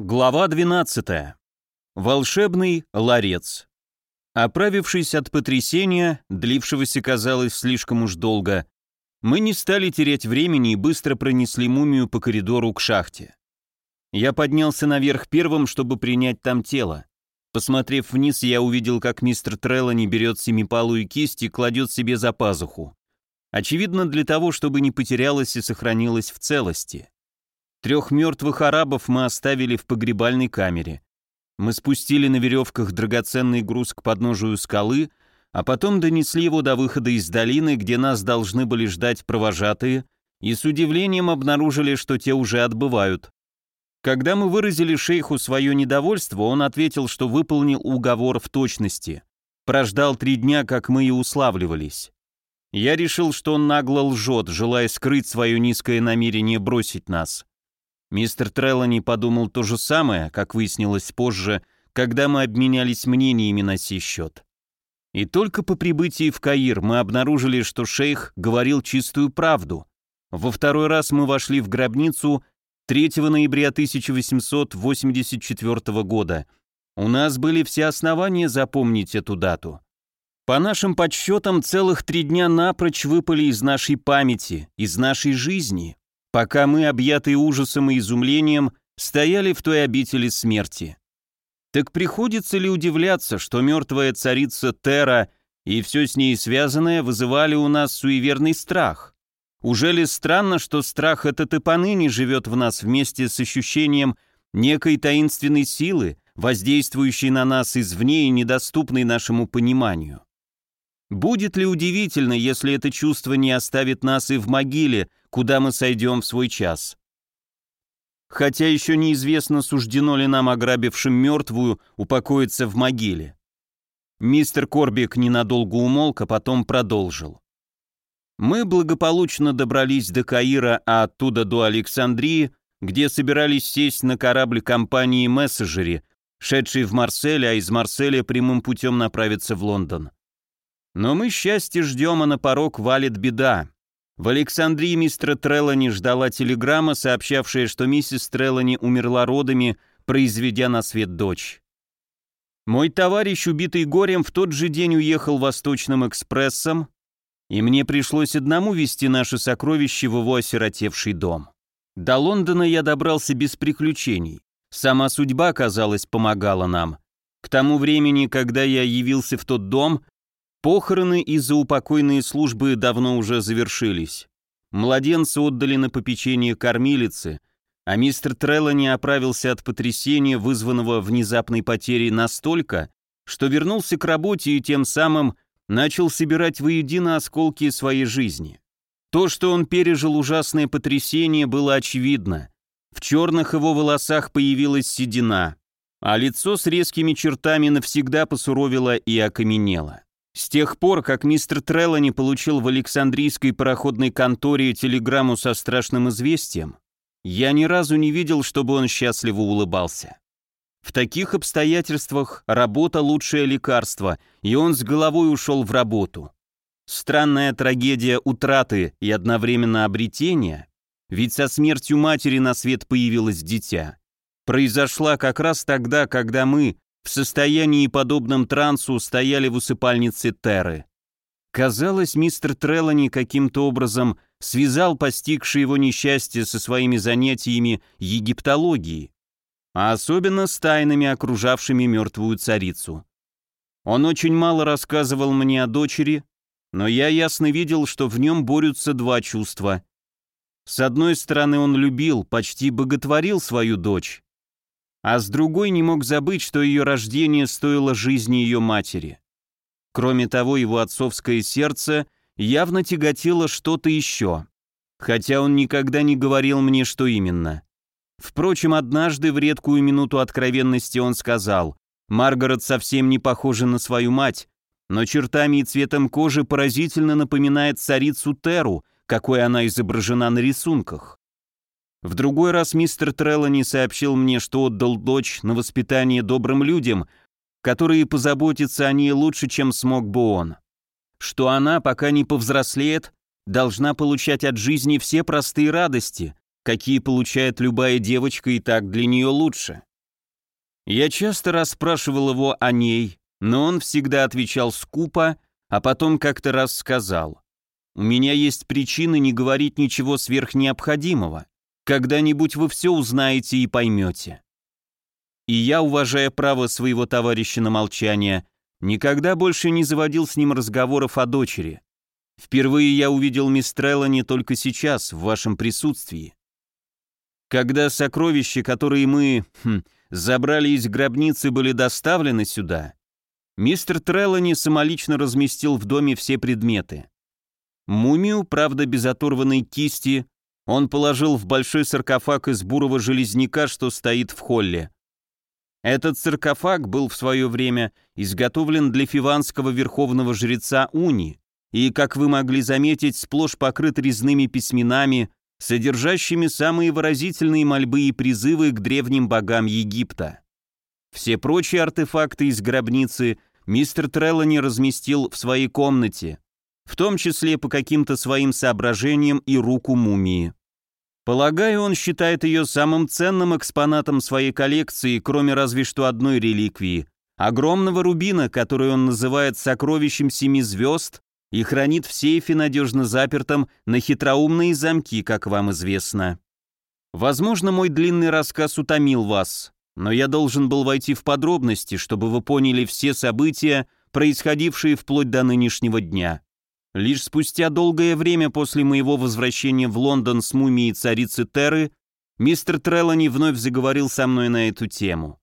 Глава 12. Волшебный ларец. Оправившись от потрясения, длившегося, казалось, слишком уж долго, мы не стали терять времени и быстро пронесли мумию по коридору к шахте. Я поднялся наверх первым, чтобы принять там тело. Посмотрев вниз, я увидел, как мистер Треллани берет семипалую кисть и кладет себе за пазуху. Очевидно, для того, чтобы не потерялась и сохранилась в целости. Трех мертвых арабов мы оставили в погребальной камере. Мы спустили на веревках драгоценный груз к подножию скалы, а потом донесли его до выхода из долины, где нас должны были ждать провожатые, и с удивлением обнаружили, что те уже отбывают. Когда мы выразили шейху свое недовольство, он ответил, что выполнил уговор в точности. Прождал три дня, как мы и уславливались. Я решил, что он нагло лжет, желая скрыть свое низкое намерение бросить нас. Мистер Треллани подумал то же самое, как выяснилось позже, когда мы обменялись мнениями на сей счет. И только по прибытии в Каир мы обнаружили, что шейх говорил чистую правду. Во второй раз мы вошли в гробницу 3 ноября 1884 года. У нас были все основания запомнить эту дату. По нашим подсчетам, целых три дня напрочь выпали из нашей памяти, из нашей жизни, пока мы, объятые ужасом и изумлением, стояли в той обители смерти. Так приходится ли удивляться, что мертвая царица Тера и все с ней связанное вызывали у нас суеверный страх? Уже ли странно, что страх этот и поныне живет в нас вместе с ощущением некой таинственной силы, воздействующей на нас извне и недоступной нашему пониманию? Будет ли удивительно, если это чувство не оставит нас и в могиле, куда мы сойдем в свой час. Хотя еще неизвестно, суждено ли нам, ограбившим мертвую, упокоиться в могиле. Мистер Корбик ненадолго умолк, а потом продолжил. Мы благополучно добрались до Каира, а оттуда до Александрии, где собирались сесть на корабль компании «Мессенджери», шедший в Марсель, а из Марселя прямым путем направиться в Лондон. Но мы счастье ждем, а на порог валит беда. В Александрии мистера Треллани ждала телеграмма, сообщавшая, что миссис Треллани умерла родами, произведя на свет дочь. Мой товарищ, убитый горем, в тот же день уехал Восточным экспрессом, и мне пришлось одному вести наши сокровища в его осиротевший дом. До Лондона я добрался без приключений. Сама судьба, казалось, помогала нам. К тому времени, когда я явился в тот дом, Похороны из-за упокойной службы давно уже завершились. Младенца отдали на попечение кормилицы, а мистер Треллани оправился от потрясения, вызванного внезапной потерей настолько, что вернулся к работе и тем самым начал собирать воедино осколки своей жизни. То, что он пережил ужасное потрясение, было очевидно. В черных его волосах появилась седина, а лицо с резкими чертами навсегда посуровило и окаменело. С тех пор, как мистер Треллани получил в Александрийской пароходной конторе телеграмму со страшным известием, я ни разу не видел, чтобы он счастливо улыбался. В таких обстоятельствах работа – лучшее лекарство, и он с головой ушел в работу. Странная трагедия утраты и одновременно обретения, ведь со смертью матери на свет появилось дитя, произошла как раз тогда, когда мы, в состоянии подобном трансу стояли в усыпальнице Терры. Казалось, мистер Трелани каким-то образом связал постигшее его несчастье со своими занятиями египтологии, а особенно с тайнами, окружавшими мертвую царицу. Он очень мало рассказывал мне о дочери, но я ясно видел, что в нем борются два чувства. С одной стороны, он любил, почти боготворил свою дочь, а с другой не мог забыть, что ее рождение стоило жизни ее матери. Кроме того, его отцовское сердце явно тяготило что-то еще, хотя он никогда не говорил мне, что именно. Впрочем, однажды в редкую минуту откровенности он сказал, «Маргарет совсем не похожа на свою мать, но чертами и цветом кожи поразительно напоминает царицу Теру, какой она изображена на рисунках. В другой раз мистер Треллани сообщил мне, что отдал дочь на воспитание добрым людям, которые позаботятся о ней лучше, чем смог бы он. Что она, пока не повзрослеет, должна получать от жизни все простые радости, какие получает любая девочка и так для нее лучше. Я часто расспрашивал его о ней, но он всегда отвечал скупо, а потом как-то раз сказал, «У меня есть причины не говорить ничего сверхнеобходимого. Когда-нибудь вы все узнаете и поймете. И я, уважая право своего товарища на молчание, никогда больше не заводил с ним разговоров о дочери. Впервые я увидел мисс не только сейчас, в вашем присутствии. Когда сокровища, которые мы хм, забрали из гробницы, были доставлены сюда, мистер Треллани самолично разместил в доме все предметы. Мумию, правда, без оторванной кисти, он положил в большой саркофаг из бурого железняка, что стоит в холле. Этот саркофаг был в свое время изготовлен для фиванского верховного жреца Уни и, как вы могли заметить, сплошь покрыт резными письменами, содержащими самые выразительные мольбы и призывы к древним богам Египта. Все прочие артефакты из гробницы мистер Треллани разместил в своей комнате, в том числе по каким-то своим соображениям и руку мумии. Полагаю, он считает ее самым ценным экспонатом своей коллекции, кроме разве что одной реликвии – огромного рубина, который он называет сокровищем семи звезд и хранит в сейфе надежно запертом на хитроумные замки, как вам известно. Возможно, мой длинный рассказ утомил вас, но я должен был войти в подробности, чтобы вы поняли все события, происходившие вплоть до нынешнего дня. Лишь спустя долгое время после моего возвращения в Лондон с мумией царицы Терры мистер Трелани вновь заговорил со мной на эту тему.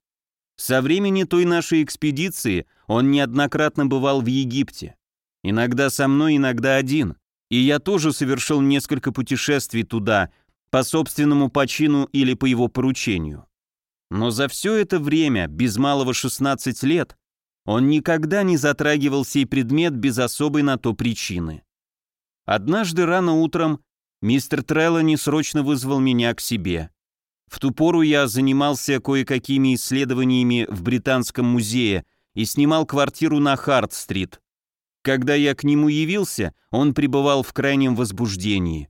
Со времени той нашей экспедиции он неоднократно бывал в Египте. Иногда со мной, иногда один. И я тоже совершил несколько путешествий туда, по собственному почину или по его поручению. Но за все это время, без малого 16 лет, он никогда не затрагивал сей предмет без особой на то причины. Однажды рано утром мистер Треллани срочно вызвал меня к себе. В ту пору я занимался кое-какими исследованиями в Британском музее и снимал квартиру на Харт-стрит. Когда я к нему явился, он пребывал в крайнем возбуждении.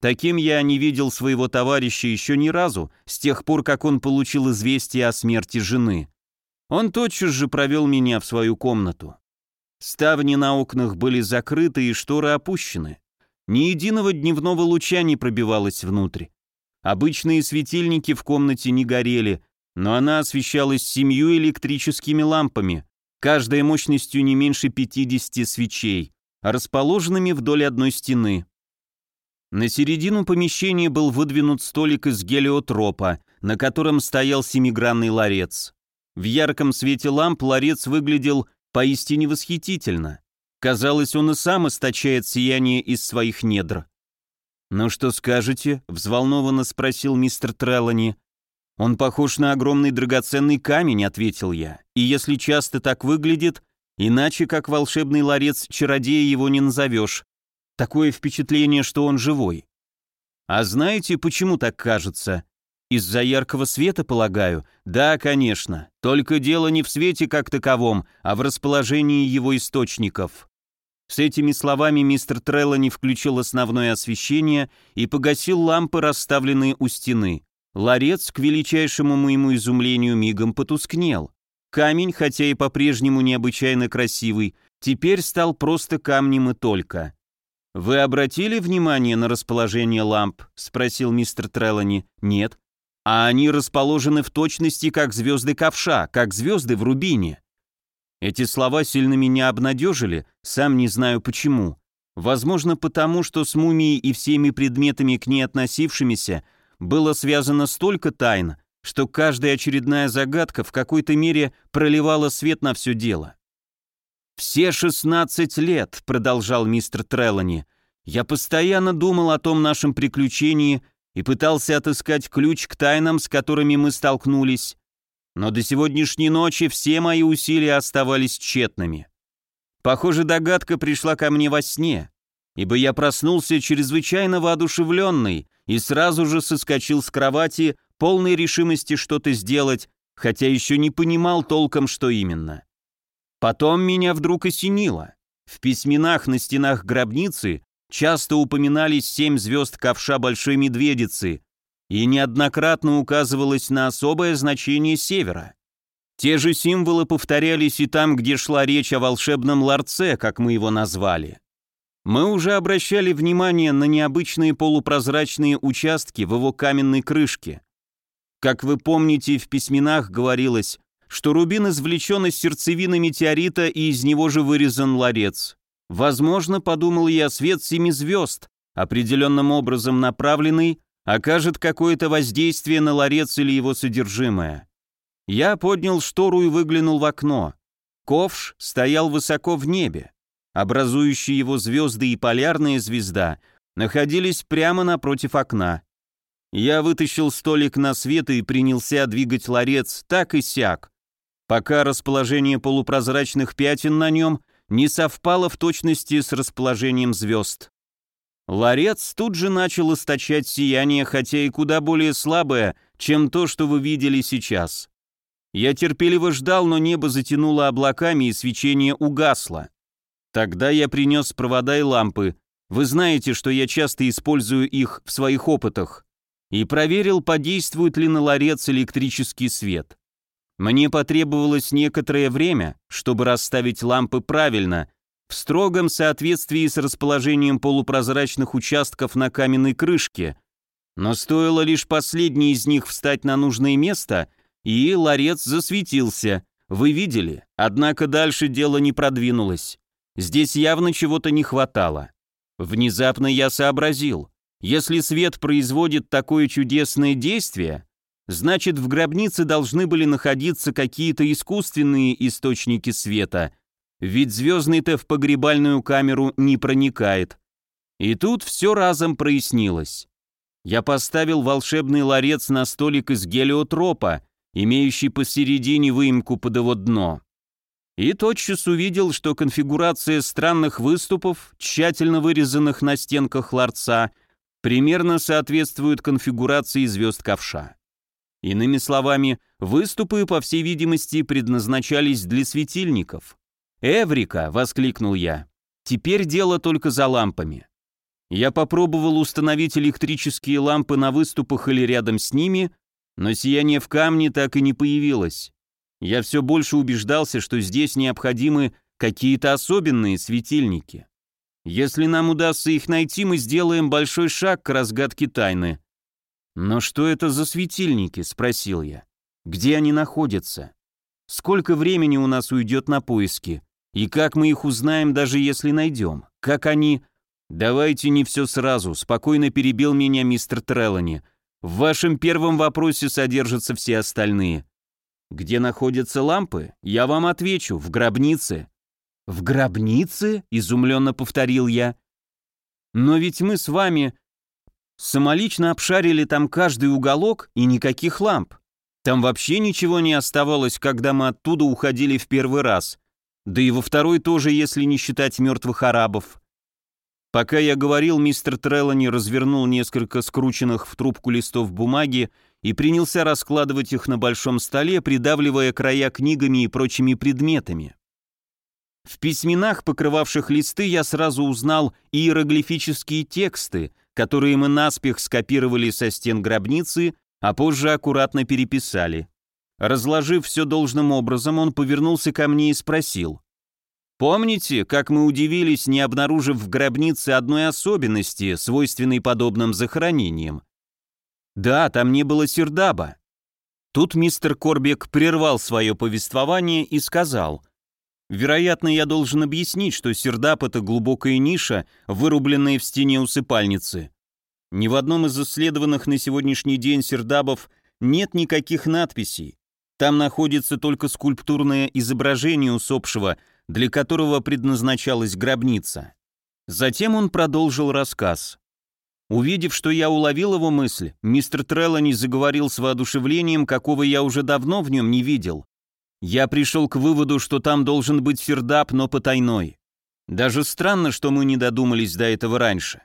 Таким я не видел своего товарища еще ни разу, с тех пор, как он получил известие о смерти жены. Он тотчас же провел меня в свою комнату. Ставни на окнах были закрыты и шторы опущены. Ни единого дневного луча не пробивалось внутрь. Обычные светильники в комнате не горели, но она освещалась семью электрическими лампами, каждая мощностью не меньше 50 свечей, расположенными вдоль одной стены. На середину помещения был выдвинут столик из гелиотропа, на котором стоял семигранный ларец. В ярком свете ламп ларец выглядел поистине восхитительно. Казалось, он и сам источает сияние из своих недр. «Ну что скажете?» — взволнованно спросил мистер Треллани. «Он похож на огромный драгоценный камень», — ответил я. «И если часто так выглядит, иначе как волшебный ларец чародея его не назовешь. Такое впечатление, что он живой». «А знаете, почему так кажется?» Из-за яркого света, полагаю? Да, конечно. Только дело не в свете как таковом, а в расположении его источников. С этими словами мистер Треллани включил основное освещение и погасил лампы, расставленные у стены. Ларец, к величайшему моему изумлению, мигом потускнел. Камень, хотя и по-прежнему необычайно красивый, теперь стал просто камнем и только. «Вы обратили внимание на расположение ламп?» — спросил мистер Треллани. «Нет» а они расположены в точности, как звезды ковша, как звезды в рубине. Эти слова сильно меня обнадежили, сам не знаю почему. Возможно, потому что с мумией и всеми предметами к ней относившимися было связано столько тайн, что каждая очередная загадка в какой-то мере проливала свет на все дело. «Все 16 лет», — продолжал мистер Треллани, — «я постоянно думал о том нашем приключении, и пытался отыскать ключ к тайнам, с которыми мы столкнулись. Но до сегодняшней ночи все мои усилия оставались тщетными. Похоже, догадка пришла ко мне во сне, ибо я проснулся чрезвычайно воодушевленный и сразу же соскочил с кровати, полной решимости что-то сделать, хотя еще не понимал толком, что именно. Потом меня вдруг осенило. В письменах на стенах гробницы часто упоминались семь звезд ковша Большой Медведицы и неоднократно указывалось на особое значение севера. Те же символы повторялись и там, где шла речь о волшебном ларце, как мы его назвали. Мы уже обращали внимание на необычные полупрозрачные участки в его каменной крышке. Как вы помните, в письменах говорилось, что рубин извлечен из сердцевины метеорита и из него же вырезан ларец. Возможно, подумал я, свет семи звезд, определенным образом направленный, окажет какое-то воздействие на ларец или его содержимое. Я поднял штору и выглянул в окно. Ковш стоял высоко в небе. Образующие его звезды и полярная звезда находились прямо напротив окна. Я вытащил столик на свет и принялся двигать ларец так и сяк, пока расположение полупрозрачных пятен на нем – не совпало в точности с расположением звезд. Ларец тут же начал источать сияние, хотя и куда более слабое, чем то, что вы видели сейчас. Я терпеливо ждал, но небо затянуло облаками, и свечение угасло. Тогда я принес провода и лампы. Вы знаете, что я часто использую их в своих опытах. И проверил, подействует ли на ларец электрический свет. Мне потребовалось некоторое время, чтобы расставить лампы правильно, в строгом соответствии с расположением полупрозрачных участков на каменной крышке, но стоило лишь последней из них встать на нужное место, и ларец засветился, вы видели, однако дальше дело не продвинулось. Здесь явно чего-то не хватало. Внезапно я сообразил, если свет производит такое чудесное действие, Значит, в гробнице должны были находиться какие-то искусственные источники света, ведь звездный-то в погребальную камеру не проникает. И тут все разом прояснилось. Я поставил волшебный ларец на столик из гелиотропа, имеющий посередине выемку под его дно. И тотчас увидел, что конфигурация странных выступов, тщательно вырезанных на стенках ларца, примерно соответствует конфигурации звезд ковша. Иными словами, выступы, по всей видимости, предназначались для светильников. «Эврика!» — воскликнул я. «Теперь дело только за лампами». Я попробовал установить электрические лампы на выступах или рядом с ними, но сияние в камне так и не появилось. Я все больше убеждался, что здесь необходимы какие-то особенные светильники. Если нам удастся их найти, мы сделаем большой шаг к разгадке тайны. «Но что это за светильники?» — спросил я. «Где они находятся? Сколько времени у нас уйдет на поиски? И как мы их узнаем, даже если найдем? Как они...» «Давайте не все сразу», — спокойно перебил меня мистер Треллани. «В вашем первом вопросе содержатся все остальные». «Где находятся лампы? Я вам отвечу, в гробнице». «В гробнице?» — изумленно повторил я. «Но ведь мы с вами...» Самолично обшарили там каждый уголок и никаких ламп. Там вообще ничего не оставалось, когда мы оттуда уходили в первый раз. Да и во второй тоже, если не считать мертвых арабов. Пока я говорил, мистер Трелани развернул несколько скрученных в трубку листов бумаги и принялся раскладывать их на большом столе, придавливая края книгами и прочими предметами. В письменах, покрывавших листы, я сразу узнал иероглифические тексты — которые мы наспех скопировали со стен гробницы, а позже аккуратно переписали. Разложив все должным образом, он повернулся ко мне и спросил. «Помните, как мы удивились, не обнаружив в гробнице одной особенности, свойственной подобным захоронениям? Да, там не было сердаба». Тут мистер Корбек прервал свое повествование и сказал. Вероятно, я должен объяснить, что сердап — это глубокая ниша, вырубленная в стене усыпальницы. Ни в одном из исследованных на сегодняшний день сердабов нет никаких надписей. Там находится только скульптурное изображение усопшего, для которого предназначалась гробница. Затем он продолжил рассказ. Увидев, что я уловил его мысль, мистер Треллани заговорил с воодушевлением, какого я уже давно в нем не видел. Я пришел к выводу, что там должен быть сердап, но потайной. Даже странно, что мы не додумались до этого раньше.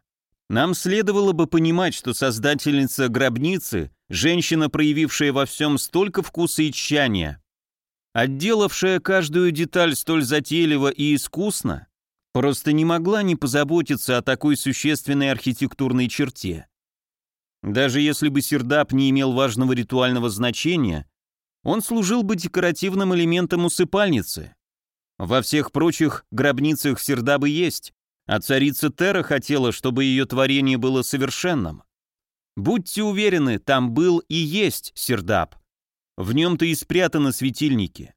Нам следовало бы понимать, что создательница гробницы – женщина, проявившая во всем столько вкуса и тщания, отделавшая каждую деталь столь затейливо и искусно, просто не могла не позаботиться о такой существенной архитектурной черте. Даже если бы сердап не имел важного ритуального значения, он служил бы декоративным элементом усыпальницы. Во всех прочих гробницах сердабы есть, а царица Тера хотела, чтобы ее творение было совершенным. Будьте уверены, там был и есть сердаб. В нем-то и спрятаны светильники.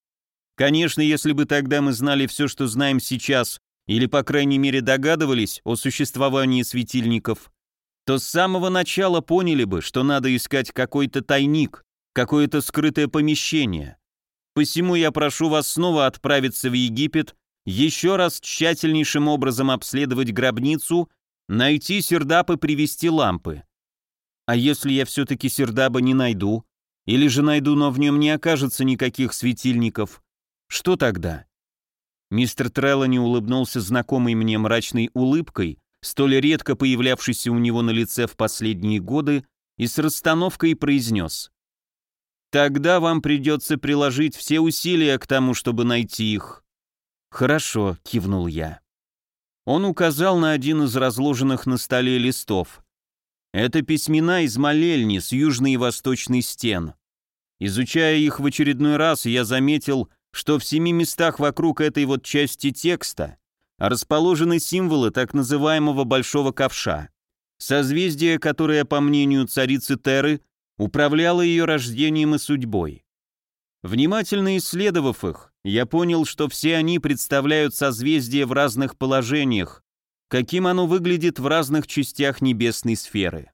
Конечно, если бы тогда мы знали все, что знаем сейчас, или, по крайней мере, догадывались о существовании светильников, то с самого начала поняли бы, что надо искать какой-то тайник, какое-то скрытое помещение. Посему я прошу вас снова отправиться в Египет, еще раз тщательнейшим образом обследовать гробницу, найти сердап и привести лампы. А если я все-таки сердаба не найду, или же найду, но в нем не окажется никаких светильников, что тогда? Мистер Треллани улыбнулся знакомой мне мрачной улыбкой, столь редко появлявшейся у него на лице в последние годы, и с расстановкой произнес. Тогда вам придется приложить все усилия к тому, чтобы найти их». «Хорошо», — кивнул я. Он указал на один из разложенных на столе листов. «Это письмена из молельни с южной и восточной стен. Изучая их в очередной раз, я заметил, что в семи местах вокруг этой вот части текста расположены символы так называемого «большого ковша», созвездие, которое, по мнению царицы Теры, управляла ее рождением и судьбой. Внимательно исследовав их, я понял, что все они представляют созвездие в разных положениях, каким оно выглядит в разных частях небесной сферы.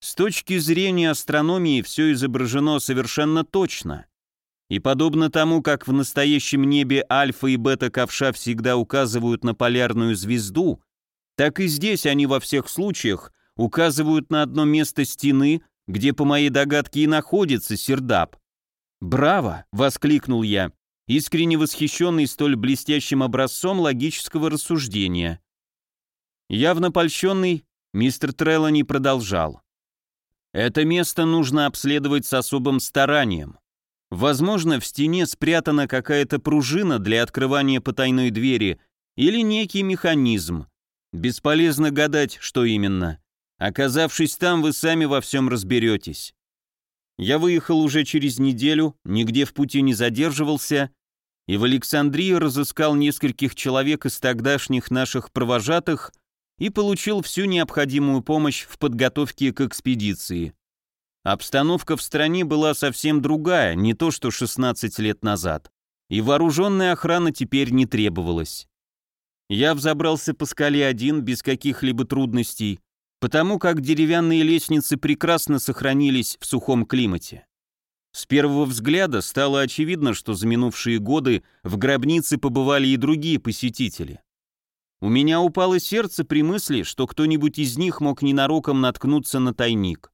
С точки зрения астрономии все изображено совершенно точно. И подобно тому, как в настоящем небе альфа и бета ковша всегда указывают на полярную звезду, так и здесь они во всех случаях указывают на одно место стены где, по моей догадке, и находится Сердап. «Браво!» — воскликнул я, искренне восхищенный столь блестящим образцом логического рассуждения. Явно польщенный, мистер Треллани продолжал. «Это место нужно обследовать с особым старанием. Возможно, в стене спрятана какая-то пружина для открывания потайной двери или некий механизм. Бесполезно гадать, что именно. Оказавшись там, вы сами во всем разберетесь. Я выехал уже через неделю, нигде в пути не задерживался, и в Александрии разыскал нескольких человек из тогдашних наших провожатых и получил всю необходимую помощь в подготовке к экспедиции. Обстановка в стране была совсем другая, не то что 16 лет назад, и вооруженная охрана теперь не требовалась. Я взобрался по скале один без каких-либо трудностей, потому как деревянные лестницы прекрасно сохранились в сухом климате. С первого взгляда стало очевидно, что за минувшие годы в гробнице побывали и другие посетители. У меня упало сердце при мысли, что кто-нибудь из них мог ненароком наткнуться на тайник.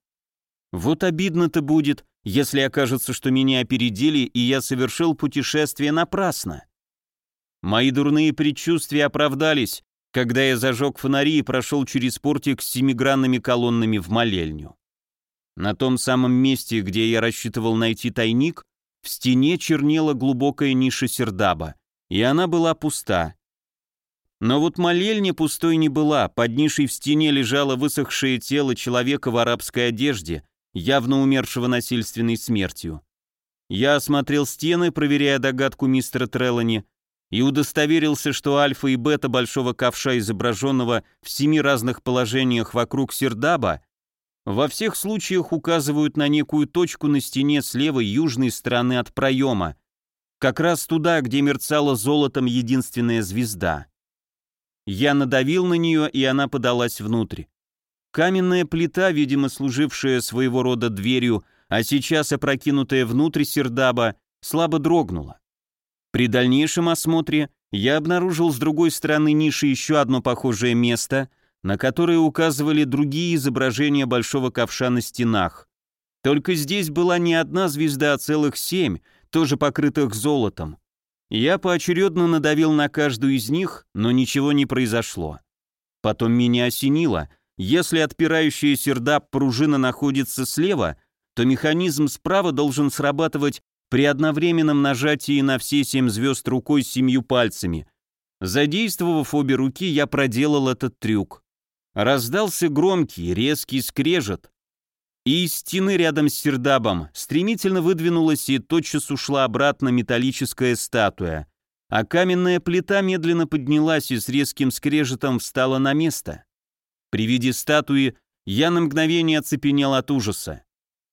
Вот обидно-то будет, если окажется, что меня опередили, и я совершил путешествие напрасно. Мои дурные предчувствия оправдались, когда я зажег фонари и прошел через портик с семигранными колоннами в молельню. На том самом месте, где я рассчитывал найти тайник, в стене чернела глубокая ниша сердаба, и она была пуста. Но вот молельня пустой не была, под нишей в стене лежало высохшее тело человека в арабской одежде, явно умершего насильственной смертью. Я осмотрел стены, проверяя догадку мистера Треллани, и удостоверился, что альфа и бета большого ковша, изображенного в семи разных положениях вокруг Сердаба, во всех случаях указывают на некую точку на стене с левой южной стороны от проема, как раз туда, где мерцала золотом единственная звезда. Я надавил на нее, и она подалась внутрь. Каменная плита, видимо, служившая своего рода дверью, а сейчас опрокинутая внутрь сердаба, слабо дрогнула. При дальнейшем осмотре я обнаружил с другой стороны ниши еще одно похожее место, на которое указывали другие изображения большого ковша на стенах. Только здесь была не одна звезда, а целых семь, тоже покрытых золотом. Я поочередно надавил на каждую из них, но ничего не произошло. Потом меня осенило. Если отпирающая сердап пружина находится слева, то механизм справа должен срабатывать при одновременном нажатии на все семь звезд рукой с семью пальцами. Задействовав обе руки, я проделал этот трюк. Раздался громкий, резкий скрежет. И из стены рядом с сердабом стремительно выдвинулась и тотчас ушла обратно металлическая статуя, а каменная плита медленно поднялась и с резким скрежетом встала на место. При виде статуи я на мгновение оцепенел от ужаса.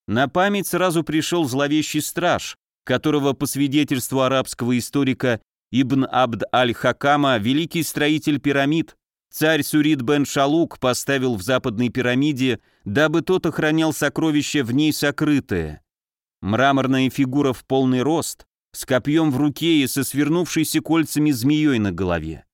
На память сразу пришел зловещий страж, которого, по свидетельству арабского историка Ибн Абд аль-Хакама, великий строитель пирамид, царь Сурид бен Шалук поставил в западной пирамиде, дабы тот охранял сокровища в ней сокрытые. Мраморная фигура в полный рост, с копьем в руке и со свернувшейся кольцами змеей на голове.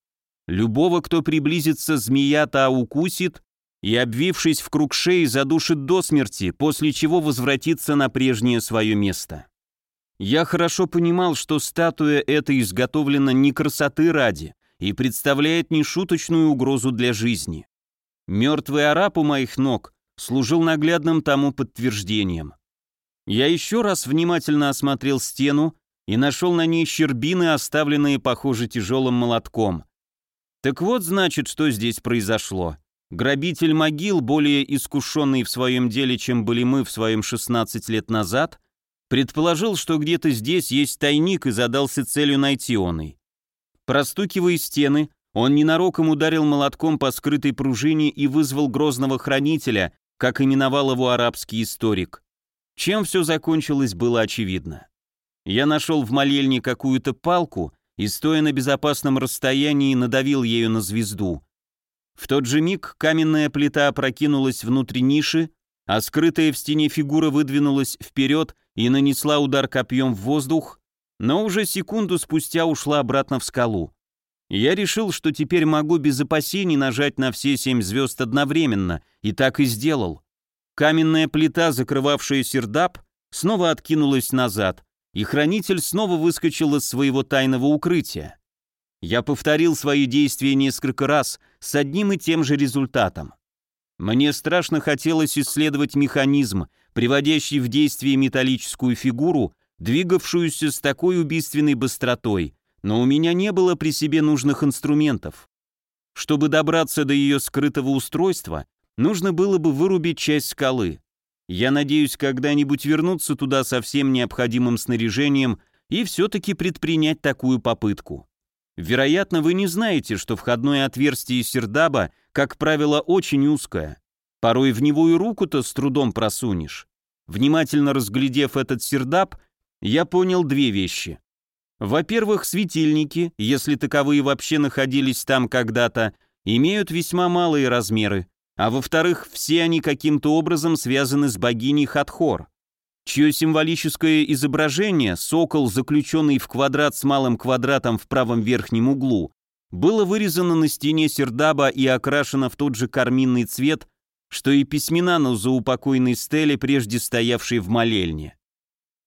Любого, кто приблизится, змея-то укусит и, обвившись в круг шеи, задушит до смерти, после чего возвратится на прежнее свое место. Я хорошо понимал, что статуя эта изготовлена не красоты ради и представляет нешуточную угрозу для жизни. Мертвый араб у моих ног служил наглядным тому подтверждением. Я еще раз внимательно осмотрел стену и нашел на ней щербины, оставленные, похоже, тяжелым молотком. Так вот, значит, что здесь произошло. Грабитель могил, более искушенный в своем деле, чем были мы в своем 16 лет назад, Предположил, что где-то здесь есть тайник и задался целью найти оный. Простукивая стены, он ненароком ударил молотком по скрытой пружине и вызвал грозного хранителя, как именовал его арабский историк. Чем все закончилось, было очевидно. Я нашел в молельне какую-то палку и, стоя на безопасном расстоянии, надавил ею на звезду. В тот же миг каменная плита опрокинулась внутрь ниши, а скрытая в стене фигура выдвинулась вперед и нанесла удар копьем в воздух, но уже секунду спустя ушла обратно в скалу. Я решил, что теперь могу без опасений нажать на все семь звезд одновременно, и так и сделал. Каменная плита, закрывавшая сердап, снова откинулась назад, и хранитель снова выскочил из своего тайного укрытия. Я повторил свои действия несколько раз с одним и тем же результатом. Мне страшно хотелось исследовать механизм, приводящий в действие металлическую фигуру, двигавшуюся с такой убийственной быстротой, но у меня не было при себе нужных инструментов. Чтобы добраться до ее скрытого устройства, нужно было бы вырубить часть скалы. Я надеюсь когда-нибудь вернуться туда со всем необходимым снаряжением и все-таки предпринять такую попытку. Вероятно, вы не знаете, что входное отверстие сердаба, как правило, очень узкое. Порой в него и руку-то с трудом просунешь. Внимательно разглядев этот сердаб, я понял две вещи. Во-первых, светильники, если таковые вообще находились там когда-то, имеют весьма малые размеры, а во-вторых, все они каким-то образом связаны с богиней Хатхор чье символическое изображение, сокол, заключенный в квадрат с малым квадратом в правом верхнем углу, было вырезано на стене сердаба и окрашено в тот же карминный цвет, что и письмена на заупокойной стеле, прежде стоявшей в молельне.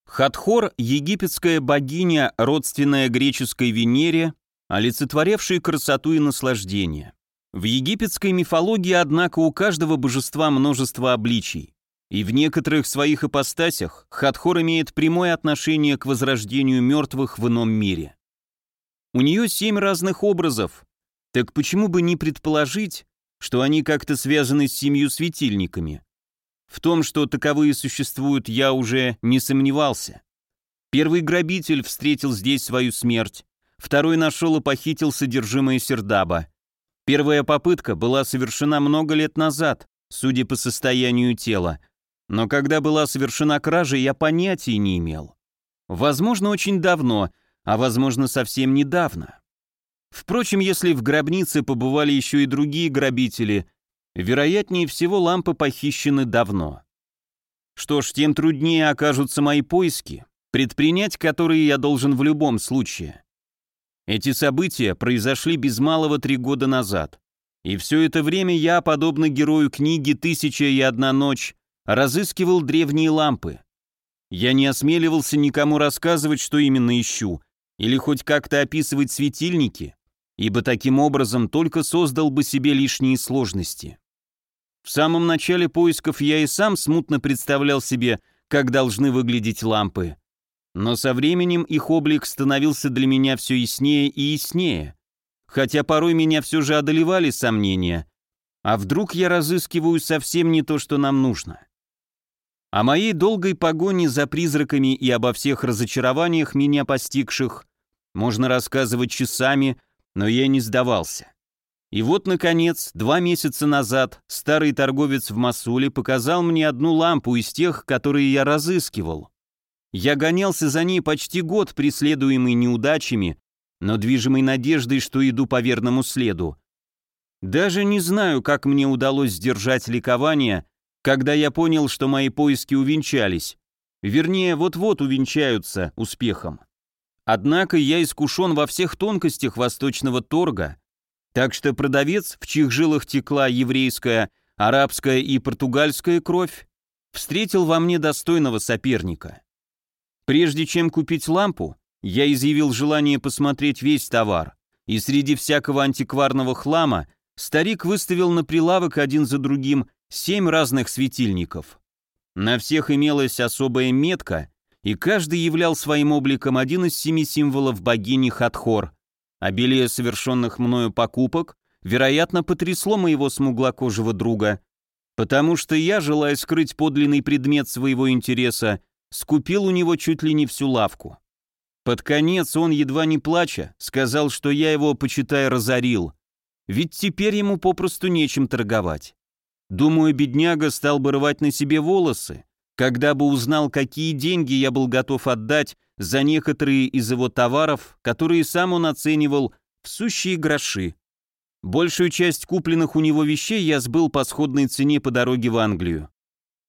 Хатхор – египетская богиня, родственная греческой Венере, олицетворявшая красоту и наслаждение. В египетской мифологии, однако, у каждого божества множество обличий. И в некоторых своих ипостасях Хатхор имеет прямое отношение к возрождению мертвых в ином мире. У нее семь разных образов, так почему бы не предположить, что они как-то связаны с семью светильниками? В том, что таковые существуют, я уже не сомневался. Первый грабитель встретил здесь свою смерть, второй нашел и похитил содержимое Сердаба. Первая попытка была совершена много лет назад, судя по состоянию тела, но когда была совершена кража, я понятия не имел. Возможно, очень давно, а возможно, совсем недавно. Впрочем, если в гробнице побывали еще и другие грабители, вероятнее всего лампы похищены давно. Что ж, тем труднее окажутся мои поиски, предпринять которые я должен в любом случае. Эти события произошли без малого три года назад. И все это время я, подобно герою книги «Тысяча и одна ночь», разыскивал древние лампы. Я не осмеливался никому рассказывать, что именно ищу, или хоть как-то описывать светильники, ибо таким образом только создал бы себе лишние сложности. В самом начале поисков я и сам смутно представлял себе, как должны выглядеть лампы. Но со временем их облик становился для меня все яснее и яснее, хотя порой меня все же одолевали сомнения. А вдруг я разыскиваю совсем не то, что нам нужно? О моей долгой погоне за призраками и обо всех разочарованиях меня постигших можно рассказывать часами, но я не сдавался. И вот, наконец, два месяца назад старый торговец в Масуле показал мне одну лампу из тех, которые я разыскивал. Я гонялся за ней почти год, преследуемый неудачами, но движимой надеждой, что иду по верному следу. Даже не знаю, как мне удалось сдержать ликование, когда я понял, что мои поиски увенчались. Вернее, вот-вот увенчаются успехом. Однако я искушен во всех тонкостях восточного торга, так что продавец, в чьих жилах текла еврейская, арабская и португальская кровь, встретил во мне достойного соперника. Прежде чем купить лампу, я изъявил желание посмотреть весь товар, и среди всякого антикварного хлама старик выставил на прилавок один за другим семь разных светильников. На всех имелась особая метка, и каждый являл своим обликом один из семи символов богини Хатхор. А Обилие совершенных мною покупок, вероятно, потрясло моего смуглокожего друга, потому что я, желая скрыть подлинный предмет своего интереса, скупил у него чуть ли не всю лавку. Под конец он, едва не плача, сказал, что я его, почитая, разорил. Ведь теперь ему попросту нечем торговать. Думаю, бедняга стал бы рвать на себе волосы, когда бы узнал, какие деньги я был готов отдать за некоторые из его товаров, которые сам он оценивал в сущие гроши. Большую часть купленных у него вещей я сбыл по сходной цене по дороге в Англию.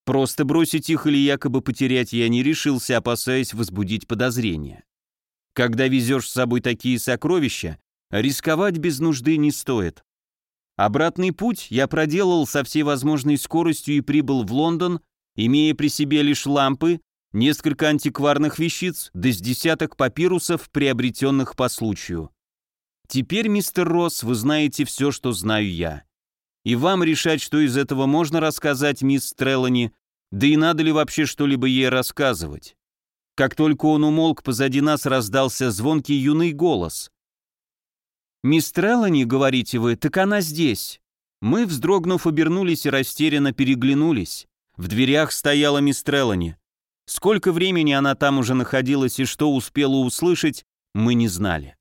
Просто бросить их или якобы потерять я не решился, опасаясь возбудить подозрения. Когда везешь с собой такие сокровища, рисковать без нужды не стоит. Обратный путь я проделал со всей возможной скоростью и прибыл в Лондон, имея при себе лишь лампы, несколько антикварных вещиц, да с десяток папирусов, приобретенных по случаю. Теперь, мистер Росс, вы знаете все, что знаю я. И вам решать, что из этого можно рассказать мисс Треллани, да и надо ли вообще что-либо ей рассказывать. Как только он умолк, позади нас раздался звонкий юный голос. «Мисс Треллани, говорите вы, так она здесь». Мы, вздрогнув, обернулись и растерянно переглянулись. В дверях стояла мисс Треллани. Сколько времени она там уже находилась и что успела услышать, мы не знали.